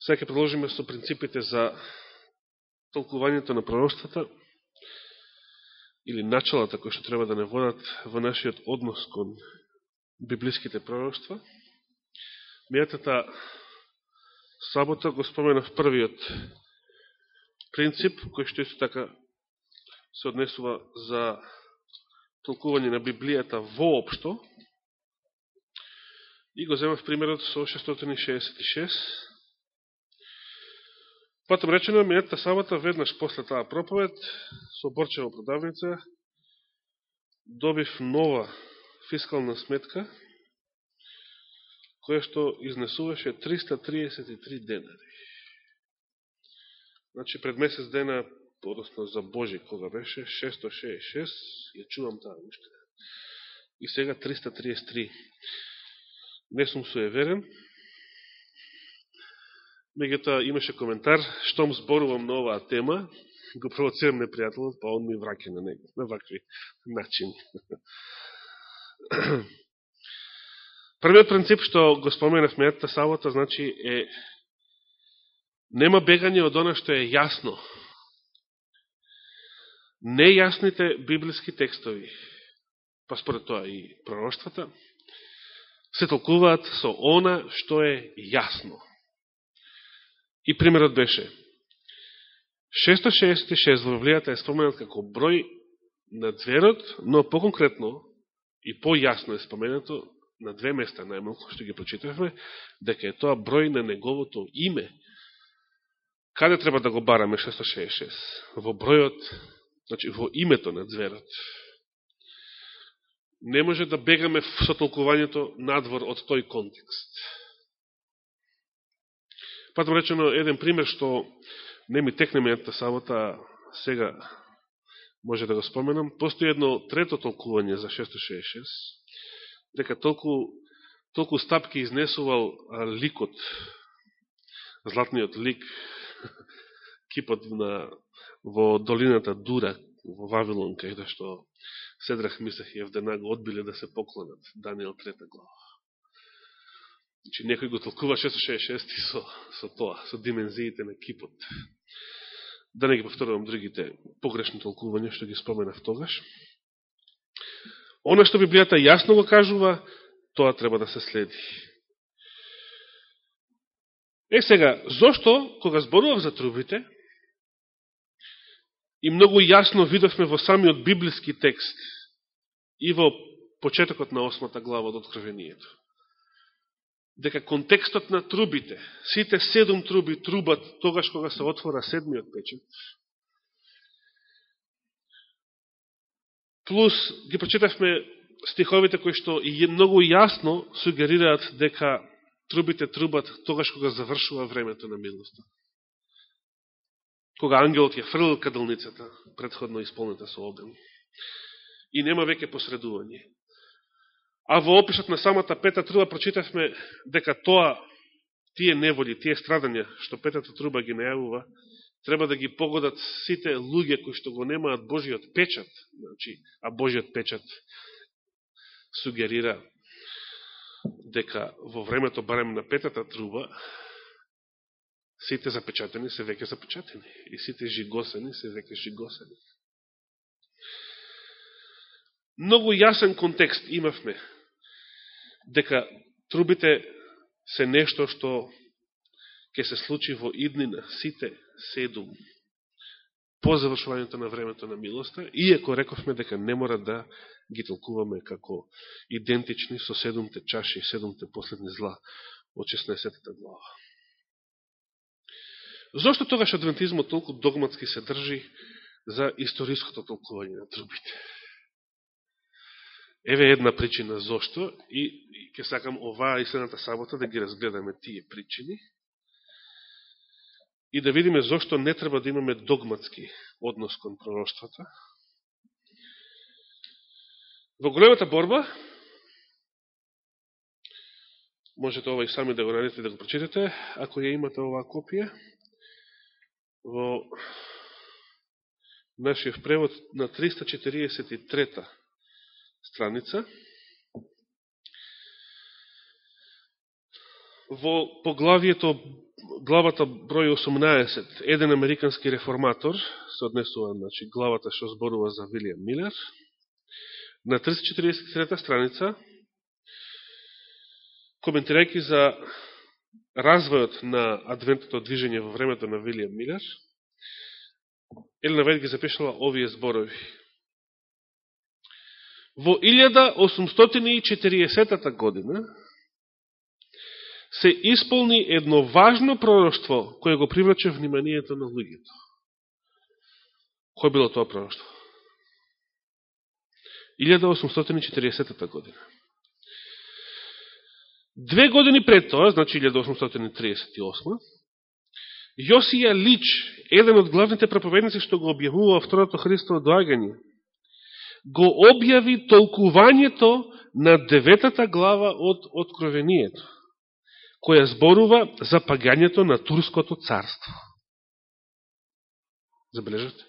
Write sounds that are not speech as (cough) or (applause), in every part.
Сега ќе продолжиме со принципите за толкувањето на пророќствата или началата кои што треба да не водат во нашиот однос кон библиските пророќства. Мијатата сабота го споменав првиот принцип, кој што исто така се однесува за толкување на Библијата воопшто, и го земав примерот со 666. Потом речено, минетата сабота, веднаш после таа проповед, со Борчева продавница, добив нова фискална сметка, која што изнесуваше 333 денари. Значи, пред месец дена, односно за Божи, кога беше, 666, ја чувам таа уште. И сега 333. Не сум суеверен. Мегата имаше коментар, штом зборувам на оваа тема, го провоцирам непријателот, па он ми враке на него, на вакви начини. (clears throat) Првиот принцип што го споменав мејата сабота, значи е нема бегање од она што е јасно. Нејасните библиски текстови, па според тоа и пророштвата, се толкуваат со она што е јасно. И примерот беше 666 во Библијата е споменат како број на зверот, но по-конкретно и по-јасно е споменато на две места најмалко што ги прочитавме, дека е тоа број на неговото име. Каде треба да го бараме 666? Во бројот, значи во името на зверот. Не може да бегаме со толкувањето надвор од тој контекст. Патам речено еден пример што не ми текне мејата сабота, сега може да го споменам. Постои едно трето толкување за 666, дека толку, толку стапки изнесувал ликот, златниот лик, (laughs) кипот на, во долината Дура, во Вавилон, кај да што Седрах, Мисах и Евдена го одбиле да се поклонат. Данијел трета глава. Значи, некој го толкува 666 со, со тоа, со димензиите на кипот. Да не ги повторувам другите погрешни толкувања, што ги споменав тогаш. Оно што Библијата јасно го кажува, тоа треба да се следи. Е сега, зошто, кога зборував за трубите, и многу јасно видовме во самиот библиски текст и во почетокот на осмата глава од Откровението, дека контекстот на трубите, сите седум труби трубат тогаш кога се отвора седмиот печет, Плюс ги прочитавме стиховите кои што и многу јасно сугерираат дека трубите трубат тогаш кога завршува времето на милоста. Кога ангелот ја фрлил каделницата, предходно исполнета со оган. И нема веќе посредување. А во опишот на самата пета труба прочитавме дека тоа, тие неволи, тие страдања, што петата труба ги најавува, треба да ги погодат сите луѓе кои што го немаат Божиот печат, значи, а Божиот печат сугерира дека во времето барем на петата труба сите запечатени се веќе запечатени и сите жигосени се веќе жигосени. Многу јасен контекст имавме дека трубите се нешто што ќе се случи во иднина, сите седум, по завршувањето на времето на милоста, иако рековме дека не мора да ги толкуваме како идентични со седумте чаши и седумте последни зла од 16 глава. Зошто тогаш адвентизмот толку догматски се држи за историското толкување на трубите? Еве една причина зошто и, ќе ке сакам оваа и следната сабота да ги разгледаме тие причини и да видиме зошто не треба да имаме догматски однос кон пророќствата. Во големата борба, можете ова и сами да го наредите да го прочитате, ако ја имате оваа копија, во нашиот превод на 343 страница, во поглавието главата број 18, еден американски реформатор, се однесува, значи, главата што зборува за Вилијам Милер, на 343 страница, коментирајќи за развојот на адвентното движење во времето на Вилијам Милер, Елена Вајд ги запишала овие зборови. Во 1840 година се исполни едно важно пророќство кое го привлече вниманието на луѓето. Кој било тоа пророќство? 1840 година. Две години пред тоа, значи 1838, Јосија Лич, еден од главните проповедници што го објавува второто Христово доагање, го објави толкувањето на деветата глава од Откровението, која зборува за пагањето на Турското царство. Забележате?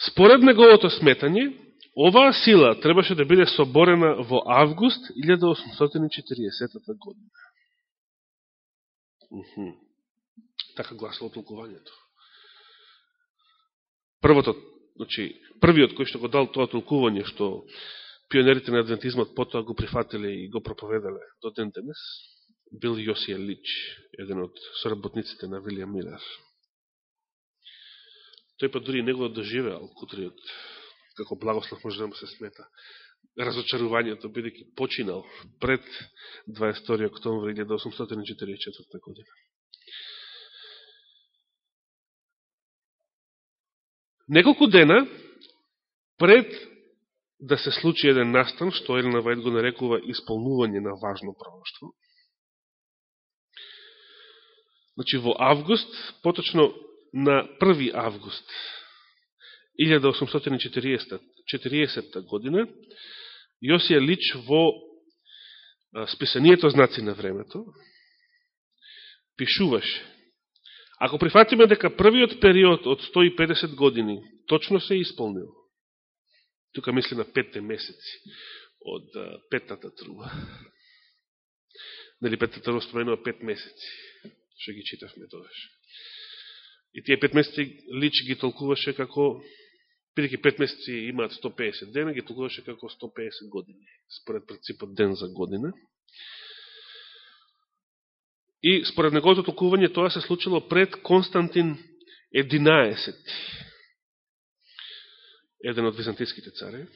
Според неговото сметање, оваа сила требаше да биде соборена во август 1840 година. Така гласило толкувањето. Првото, значи, првиот кој што го дал тоа толкување, што пионерите на адвентизмот потоа го прифатиле и го проповедале до ден денес, бил Јосија Лич, еден од соработниците на Вилијам Милер. Тој па дури негово да доживеал кутриот, како благослов може да му се смета, разочарувањето, бидеќи починал пред 22. октомври 1844 година. Неколку дена пред да се случи еден настан, што Елена Вајд го нарекува исполнување на важно пророќство. Значи во август, поточно на 1 август 1840 година, Јосија Лич во списанието знаци на времето пишуваше Ако прифатиме дека првиот период од 150 години точно се исполнил, тука мисли на петте месеци од петната труба. Нели петната труба споменува пет месеци, што ги читавме тогаш. И тие пет месеци Лич ги толкуваше како, бидеќи пет месеци имаат 150 дена, ги толкуваше како 150 години, според принципот ден за година. И според неговото толкување тоа се случило пред Константин 11, еден од византиските царе.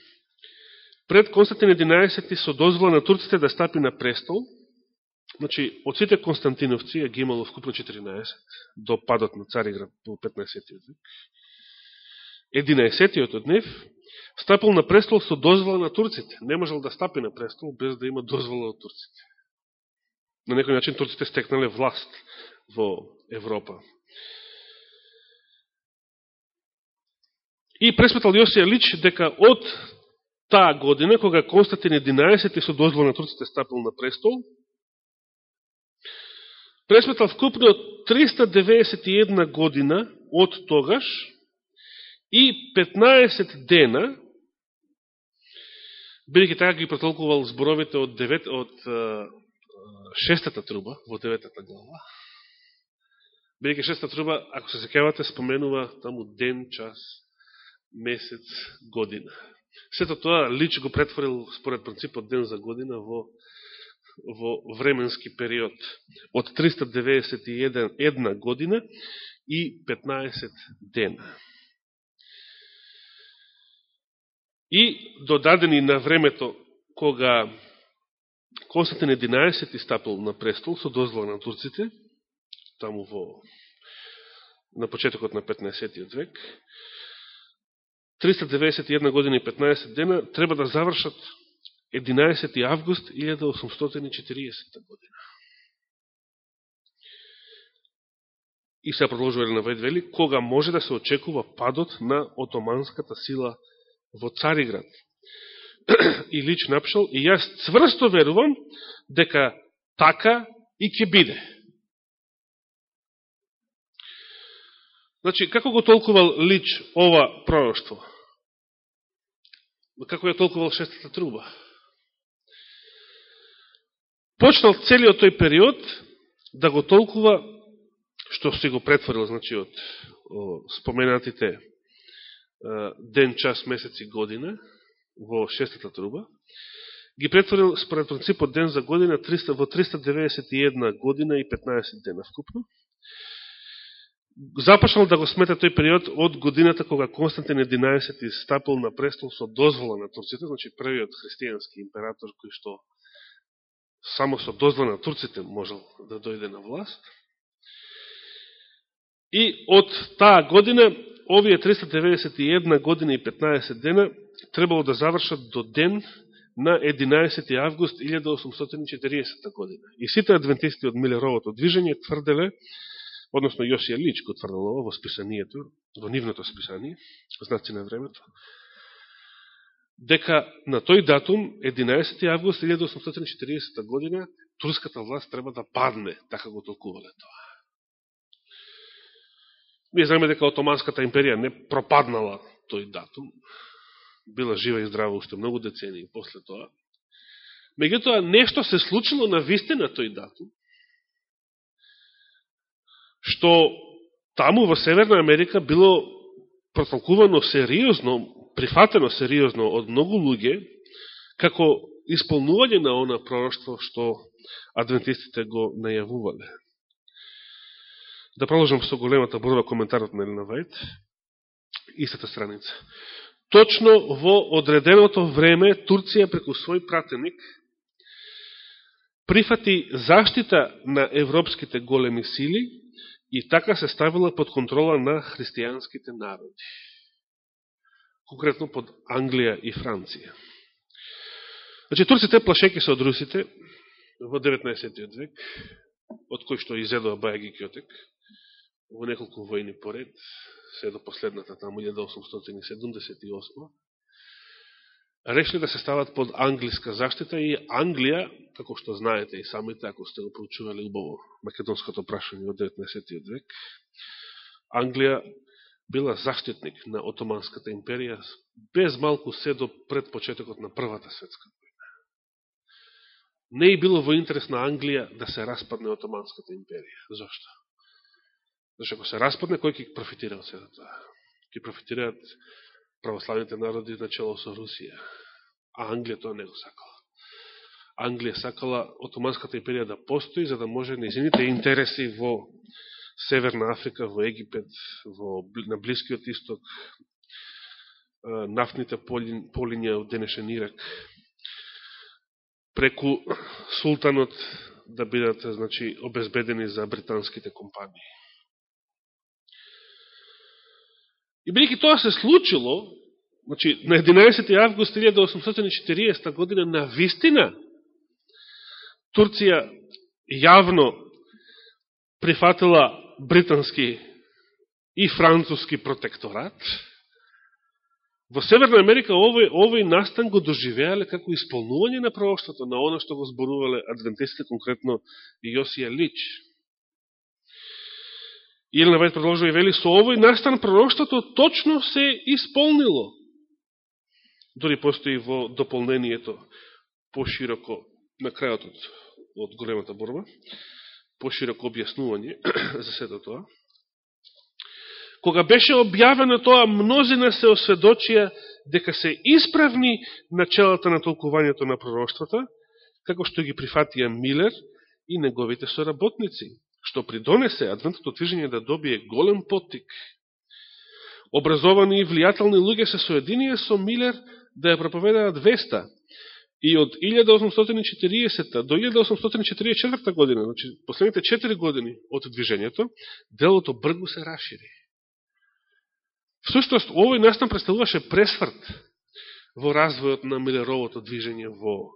Пред Константин 11 со дозвола на турците да стапи на престол, Значи, од сите Константиновци, ја ги имало вкупно 14, до падот на Цариград во 15 век, 11 од нив стапил на престол со дозвола на турците. Не можел да стапи на престол без да има дозвола од турците. На некој начин турците стекнале власт во Европа. И пресметал Јосија Лич дека од таа година, кога Константин 11 со дозвола на турците стапил на престол, пресметал вкупно 391 година од тогаш и 15 дена, бидеќи така ги протолкувал зборовите од, 9, од шестата труба, во деветата глава, бидеќи шестата труба, ако се секавате, споменува таму ден, час, месец, година. Сето тоа Лич го претворил според принципот ден за година во во временски период од 391 година и 15 дена. И додадени на времето кога Константин 11 стапил на престол со дозвола на турците, таму во на почетокот на 15 век, 391 година и 15 дена треба да завршат 11. август 1840 година. И се продолжува на вели, кога може да се очекува падот на отоманската сила во Цариград. И лич напишал, и јас цврсто верувам дека така и ќе биде. Значи, како го толкувал лич ова пророќство? Како ја толкувал шестата труба? почнал целиот тој период да го толкува што си го претворил, значи, од споменатите ден, час, месец и година во шестата труба, ги претворил според принципот ден за година 300, во 391 година и 15 дена вкупно. Започнал да го смета тој период од годината кога Константин 11 стапил на престол со дозвола на турците, значи првиот христијански император кој што само со дозвола на турците можел да дојде на власт. И од таа година, овие 391 година и 15 дена, требало да завршат до ден на 11. август 1840 година. И сите адвентисти од Милеровото движење тврделе, односно Јосија Лич го тврдало во списанието, во нивното списание, знаци на времето, дека на тој датум, 11. август 1840 година, турската власт треба да падне, така го толкувале тоа. Ние знаеме дека Отоманската империја не пропаднала тој датум, била жива и здрава уште многу децени после тоа. Меѓутоа, нешто се случило на вистина тој датум, што таму во Северна Америка било протолкувано сериозно, прифатено сериозно од многу луѓе, како исполнување на она пророќство што адвентистите го најавувале. Да продолжам со големата борба коментарот на Елена Вајт, истата страница. Точно во одреденото време Турција преку свој пратеник прифати заштита на европските големи сили и така се ставила под контрола на христијанските народи. Конкретно под Англија и Франција. Значи, турците плашеки се од русите во 19. век, од кој што изедува Бајаги Кјотек, во неколку војни поред, се до последната таму 1878 решли да се стават под англиска заштита и Англија, како што знаете и самите, ако сте го проучували убаво македонското прашање од 19. век, Англија била заштитник на Отоманската империја без малку се до пред почетокот на Првата светска војна. Не и било во интерес на Англија да се распадне Отоманската империја. Зошто? Зашто ако се распадне, кој ќе профитира од сето тоа? Ке профитираат православните народи начало со Русија. А Англија тоа не го сакала. Англија сакала Отоманската империја да постои, за да може незините интереси во Северна Африка, во Египет, во, на Блискиот Исток, нафтните полиња од денешен Ирак, преку султанот да бидат значи, обезбедени за британските компании. И бидеќи тоа се случило, значи, на 11. август 1840 година, на вистина, Турција јавно прифатила британски и француски протекторат, во Северна Америка овој, овој настан го доживеале како исполнување на пророќството на оно што го зборувале адвентистите, конкретно Јосија Лич. Јелена Вајд продолжува и вели, со овој настан пророштото точно се исполнило. Дори постои во дополнението пошироко на крајот од, од големата борба, пошироко објаснување (clears throat) за сето тоа. Кога беше објавено тоа, мнозина се осведочија дека се исправни началата на толкувањето на пророштвата, како што ги прифатија Милер и неговите соработници што придонесе адвентното движење да добие голем поттик. Образовани и влијателни луѓе се соединија со Милер да ја проповедаат веста и од 1840 до 1844 година, значи последните 4 години од движењето, делото бргу се расшири. Всушност, овој настан представуваше пресврт во развојот на Милеровото движење во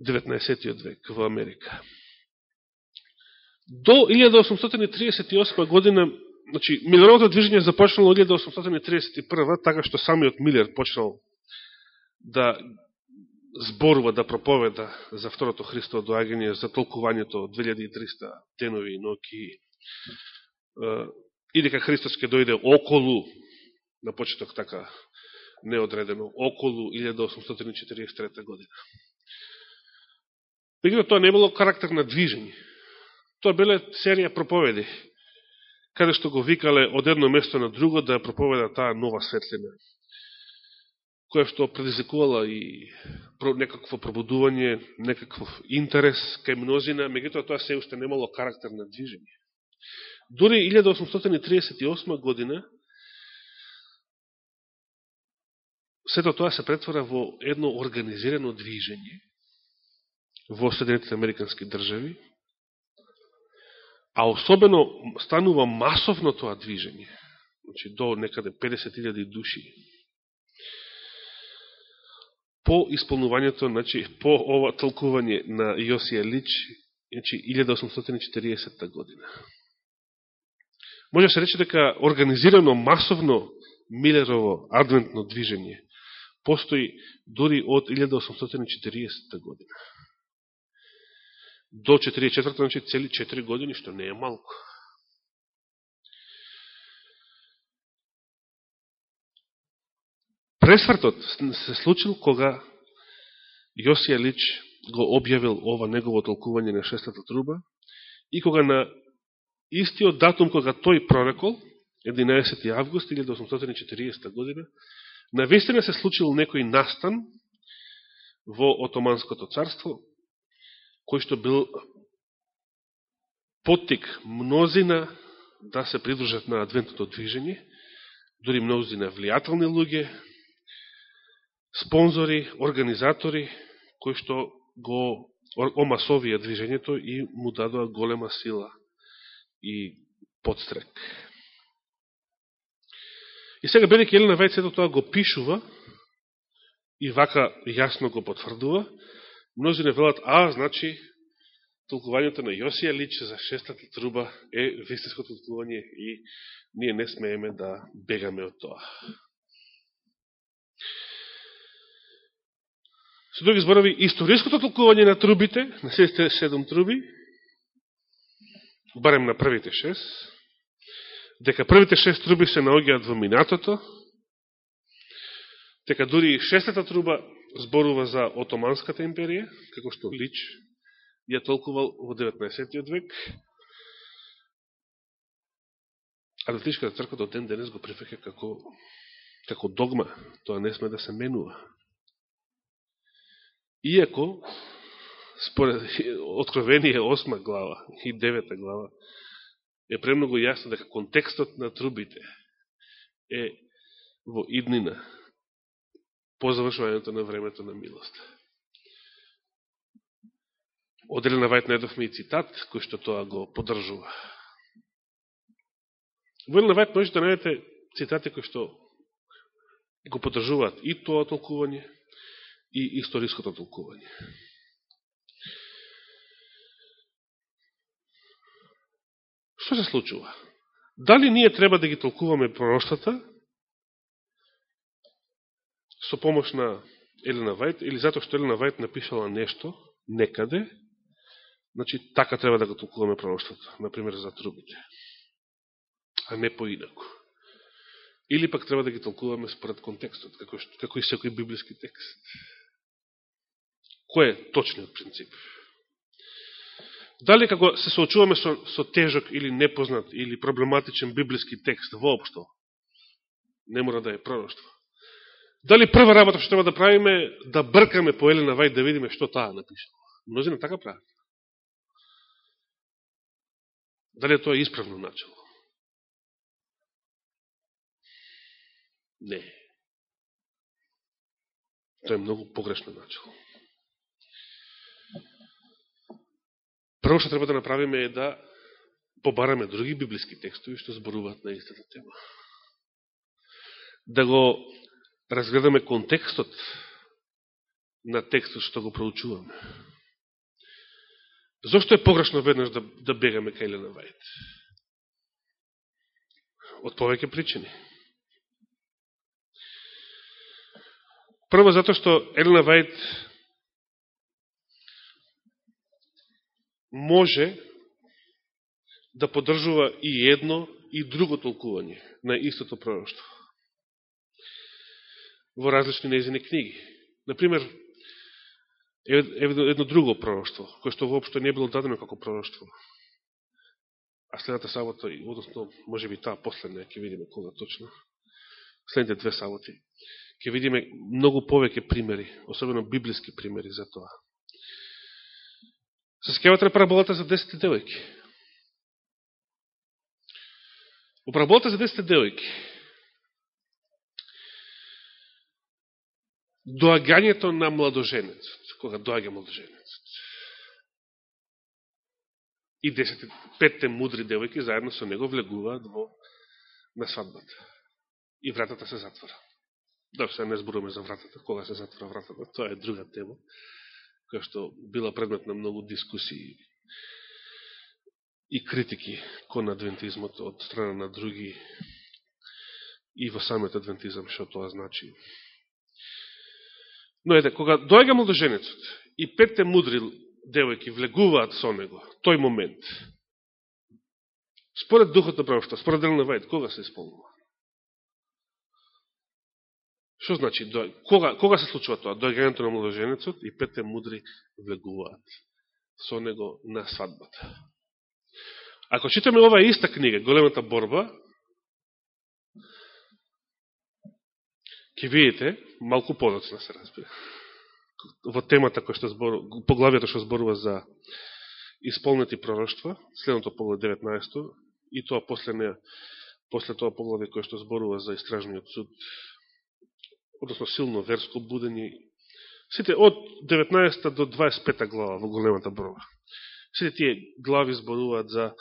19. век во Америка. До 1838 година, значи, Милеровото движење започнало од 1831, така што самиот Милер почнал да зборува, да проповеда за второто Христово доагање, за толкувањето 2300 денови и ноки, и дека Христос ќе дојде околу, на почеток така неодредено, околу 1843 година. Мегуто тоа не било карактер на движење. Тоа биле серија проповеди, каде што го викале од едно место на друго да проповеда таа нова светлина, која што предизвикувала и некакво пробудување, некаков интерес кај мнозина, меѓутоа тоа се уште немало карактер на движење. Дори 1838 година сето тоа се претвора во едно организирано движење во Соединетите Американски држави, а особено станува масовно тоа движење, значи до некаде 50.000 души, по исполнувањето, значи, по ова толкување на Јосија Лич, значи, 1840 година. Може да се рече дека организирано масовно Милерово адвентно движење постои дури од 1840 година. До 44 значи цели 4 години, што не е малко. Пресвртот се случил кога Јосија Лич го објавил ова негово толкување на шестата труба и кога на истиот датум кога тој прорекол, 11. август 1840 година, на вестина се случил некој настан во Отоманското царство, кој што бил поттик мнозина да се придружат на адвентното движење, дури мнозина влијателни луѓе, спонзори, организатори, кои што го омасовија движењето и му дадоа голема сила и подстрек. И сега, бидеќи Елена Вајцето тоа го пишува и вака јасно го потврдува, мнози не велат, а, значи, толкувањето на Јосија Лич за шестата труба е вистинското толкување и ние не смееме да бегаме од тоа. Со други зборови, историското толкување на трубите, на сите седом труби, барем на првите шест, дека првите шест труби се наогиат во минатото, дека дури и шестата труба зборува за Отоманската империја, како што Лич ја толкувал во 19. век, а Латишката црква до ден денес го прифеке како, како догма, тоа не сме да се менува. Иако, според (laughs) Откровение 8 глава и 9 глава, е премногу јасно дека контекстот на трубите е во иднина по завршувањето на времето на милост. Од Вајт најдовме и цитат, кој што тоа го подржува. Во Елена Вајт можете да најдете цитати кои што го подржуваат и тоа толкување, и историското толкување. Што се случува? Дали ние треба да ги толкуваме пророштата со помош на Елена Вајт или затоа што Елена Вајт напишала нешто некаде, значи така треба да го толкуваме пророштата, например за трубите, а не поинако. Или пак треба да ги толкуваме според контекстот, како, како и секој библиски текст. Кој е точниот принцип? Дали како се соочуваме со, со тежок или непознат или проблематичен библиски текст воопшто, не мора да е пророќство. Дали прва работа што треба да правиме, да бркаме по Елена Вајд да видиме што таа напишала. Мнозина така прават. Дали е тоа исправно начало? Не. Тоа е многу погрешно начало. Прво што треба да направиме е да побараме други библиски текстови што зборуваат на истата тема. Да го разгледаме контекстот на текстот што го проучуваме. Зошто е погрешно веднаш да, да бегаме кај Елена Вајд? Од повеќе причини. Прво затоа што Елена Вајд може да подржува и едно и друго толкување на истото пророќство во различни незини книги. Например, едно друго пророќство, кое што воопшто не било дадено како пророќство. А следната сабота, односно, може би таа последна, ќе видиме кога точно, следните две саботи, ќе видиме многу повеќе примери, особено библиски примери за тоа. Се скевате на параболата за 10 девојки. У параболата за 10 девојки, доагањето на младоженецот, кога доаѓа младоженецот. И 10, петте мудри девојки заедно со него влегуваат во на свадбата. И вратата се затвора. Да, се не зборуваме за вратата, кога се затвора вратата, тоа е друга тема, која што била предмет на многу дискусии и критики кон адвентизмот од страна на други и во самиот адвентизам, што тоа значи. Но ете, кога дојга младоженецот и петте мудри девојки влегуваат со него, тој момент, според духот на правошта, според Елена Вајд, кога се исполнува? Што значи, кога, кога се случува тоа? Дојгањето на младоженецот и петте мудри влегуваат со него на свадбата. Ако читаме оваа иста книга, Големата борба, ќе видите, малку подоцна се разбира, во темата која што зборува, поглавијата што зборува за исполнети пророќства, следното поглавие 19 и тоа после, не, после тоа поглавие која што зборува за истражниот суд, односно силно верско будење, сите од 19 до 25 глава во големата борба. Сите тие глави зборуваат за,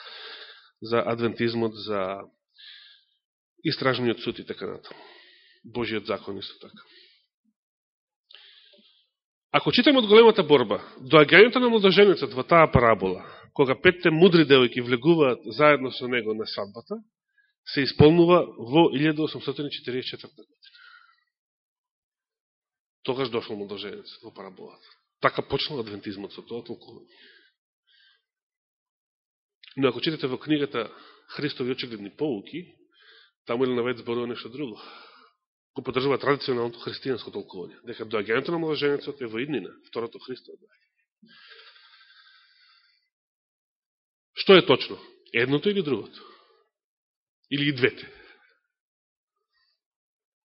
за адвентизмот, за истражниот суд и така натаму. Божиот закон исто така. Ако читаме од големата борба, доагањето на младоженецот во таа парабола, кога петте мудри девојки влегуваат заедно со него на садбата, се исполнува во 1844 година. Тогаш дошол младоженец во параболата. Така почнал адвентизмот со тоа толкување. Но ако читате во книгата Христови очигледни поуки, таму или навед зборува нешто друго го подржува традиционалното христијанско толкување, дека доаѓањето на младоженецот е во иднина, второто Христово Што е точно? Едното или другото? Или и двете?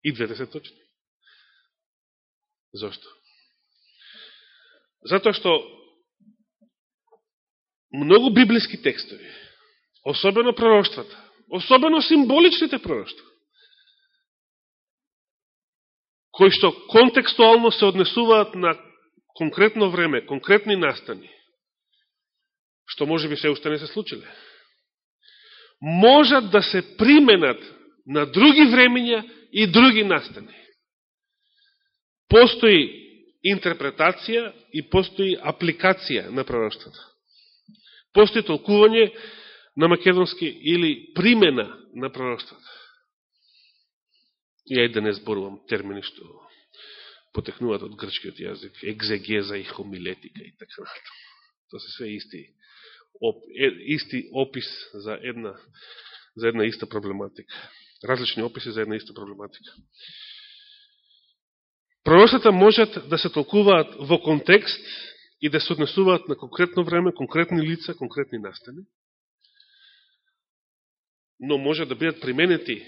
И двете се точни. Зошто? Затоа што многу библиски текстови, особено пророштвата, особено символичните пророштва, кои што контекстуално се однесуваат на конкретно време, конкретни настани, што може би се уште не се случиле, можат да се применат на други времења и други настани. Постои интерпретација и постои апликација на пророќството. Постои толкување на македонски или примена на Ја И ајде да не зборувам термини што потекнуваат од грчкиот јазик, екзегеза и хомилетика и така натаму. Тоа се све исти, оп, е, исти опис за една, за една иста проблематика. Различни описи за една иста проблематика. Пророштата можат да се толкуваат во контекст и да се однесуваат на конкретно време, конкретни лица, конкретни настани, но може да бидат применети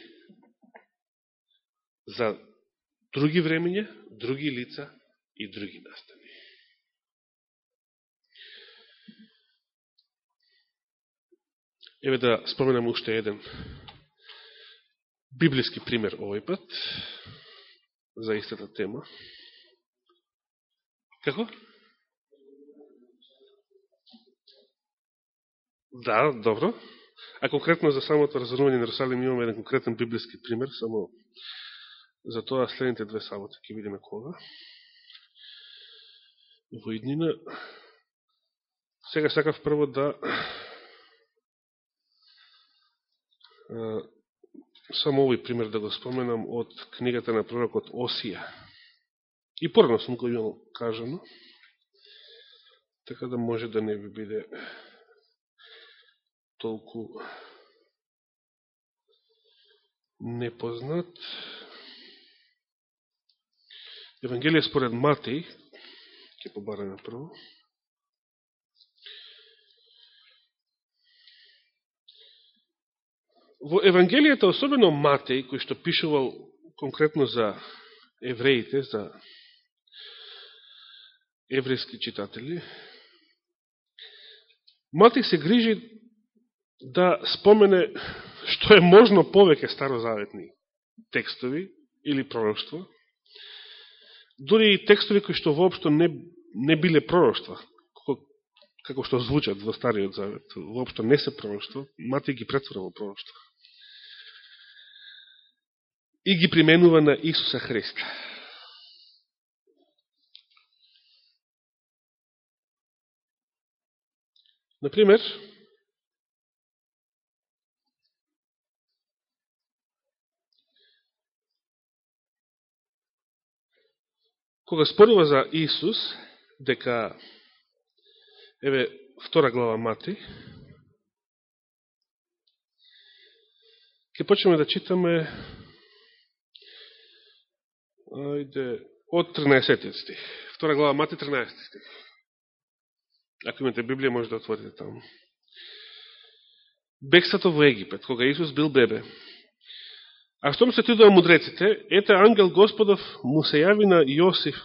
за други времења, други лица и други настани. Еве да споменам уште еден библиски пример овој пат за истата тема. Како? Да, добро. А конкретно за самото разорување на русалим имаме еден конкретен библиски пример, само За тоа следните две саботи ќе видиме кога. Во иднина. Сега сакав прво да само овој пример да го споменам од книгата на пророкот Осија. И порано сум го имал кажано, така да може да не би биде толку непознат. Евангелие според Матеј, Ке побараме прво. Во Евангелијата, особено Матеј, кој што пишувал конкретно за евреите, за еврејски читатели, Матеј се грижи да спомене што е можно повеќе старозаветни текстови или пророќства, дури и текстови кои што воопшто не, не биле пророќства, како, како што звучат во Стариот Завет, воопшто не се пророќства, Мати ги претвора во пророќства. И ги применува на Исуса Христа. Например, кога спорува за Исус, дека, еве, втора глава Мати, ќе почнеме да читаме ајде, од 13 стих. Втора глава Мати, 13 стих. Ако имате Библија, може да отворите таму. Бексато во Египет, кога Исус бил бебе. А штом се тидува мудреците, ете ангел Господов му се јави на Јосиф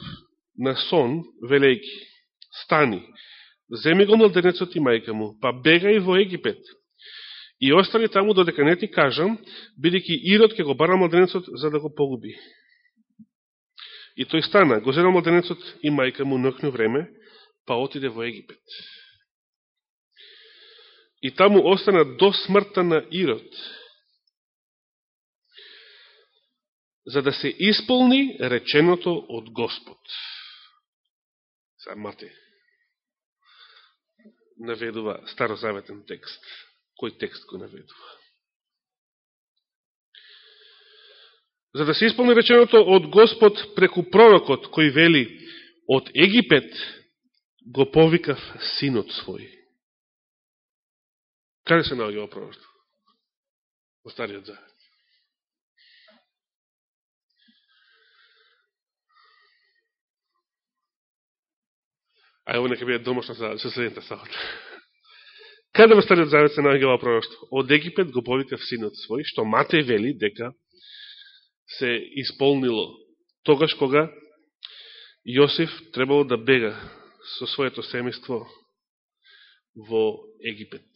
на сон, велејки, стани, земи го младенецот и мајка му, па бегај во Египет. И остани таму додека не ти кажам, бидејќи Ирод ке го бара младенецот за да го погуби. И тој стана, го зема младенецот и мајка му нокно време, па отиде во Египет. И таму остана до смртта на Ирод, за да се исполни реченото од Господ. Са мате наведува старозаветен текст. Кој текст го наведува? За да се исполни реченото од Господ преку пророкот, кој вели од Египет го повикав синот свој. Каде се наоѓа пророкот? Во Стариот Завет. А ево нека биде домашна за, следната сабота. Каде во Стариот Завет се наоѓа ова пророќство? Од Египет го повикав синот свој, што Матеј вели дека се исполнило тогаш кога Јосиф требало да бега со своето семејство во Египет.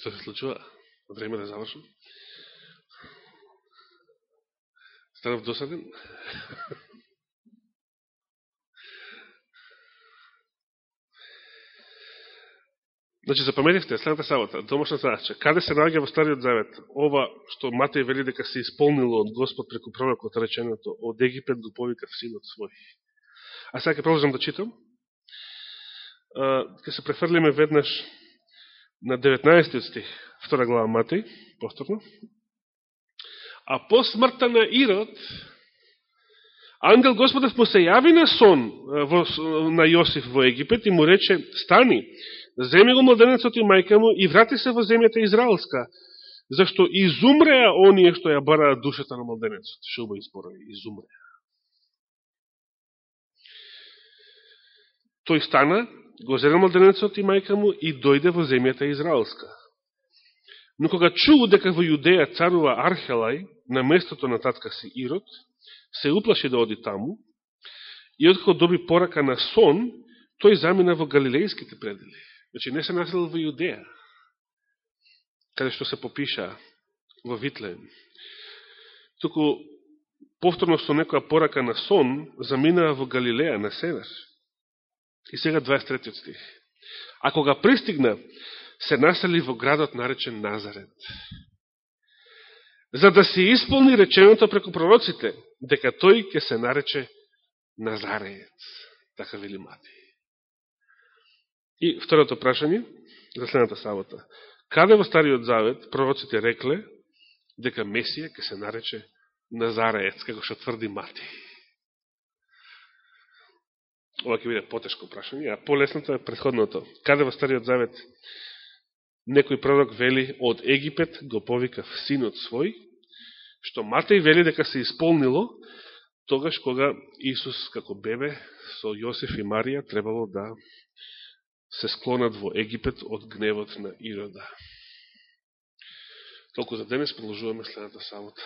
Што се случува? Време да завршам? Станав досаден? (laughs) Значи, запаметивте, следната сабота, домашна задача. Каде се наѓа во Стариот Завет? Ова што Матеј вели дека се исполнило од Господ преку пророкот реченото од Египет го повикав синот свој. А сега ќе продолжам да читам. Ке се префрлиме веднаш на 19 стих, втора глава Матеј, повторно. А по смртта на Ирод, ангел Господов му се јави на сон во, на Јосиф во Египет и му рече, стани, Земи го младенецот и мајка му и врати се во земјата Израелска, зашто изумреа оние што ја бараат душата на младенецот. Шуба изборови, изумреа. Тој стана, го зеде младенецот и мајка му и дојде во земјата Израелска. Но кога чу дека во Јудеја царува Архелај на местото на татка си Ирод, се уплаши да оди таму и откако доби порака на сон, тој замина во галилејските предели. Значи, не се населил во Јудеја, каде што се попиша во Витлеем. Туку, повторно со некоја порака на сон, заминаа во Галилеја на север. И сега 23 стих. А кога пристигна, се насели во градот наречен Назарет. За да се исполни реченото преку пророците, дека тој ќе се нарече Назареец. Така вели Матеј. И второто прашање за следната сабота. Каде во Стариот Завет пророците рекле дека Месија ќе се нарече Назареец, како што тврди Мати? Ова ќе биде потешко прашање, а полесното е предходното. Каде во Стариот Завет некој пророк вели од Египет го повикав синот свој, што Матеј вели дека се исполнило тогаш кога Исус како бебе со Јосиф и Марија требало да се склонат во Египет од гневот на Ирода. Толку за денес продолжуваме следната сабота.